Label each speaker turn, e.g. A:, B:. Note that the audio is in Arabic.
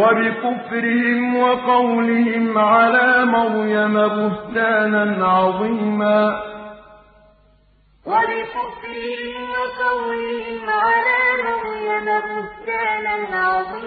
A: وبكفرهم وقولهم على مريم بهتانا عظيما.
B: وبكفرهم وقولهم على مريم بهتانا عظيما.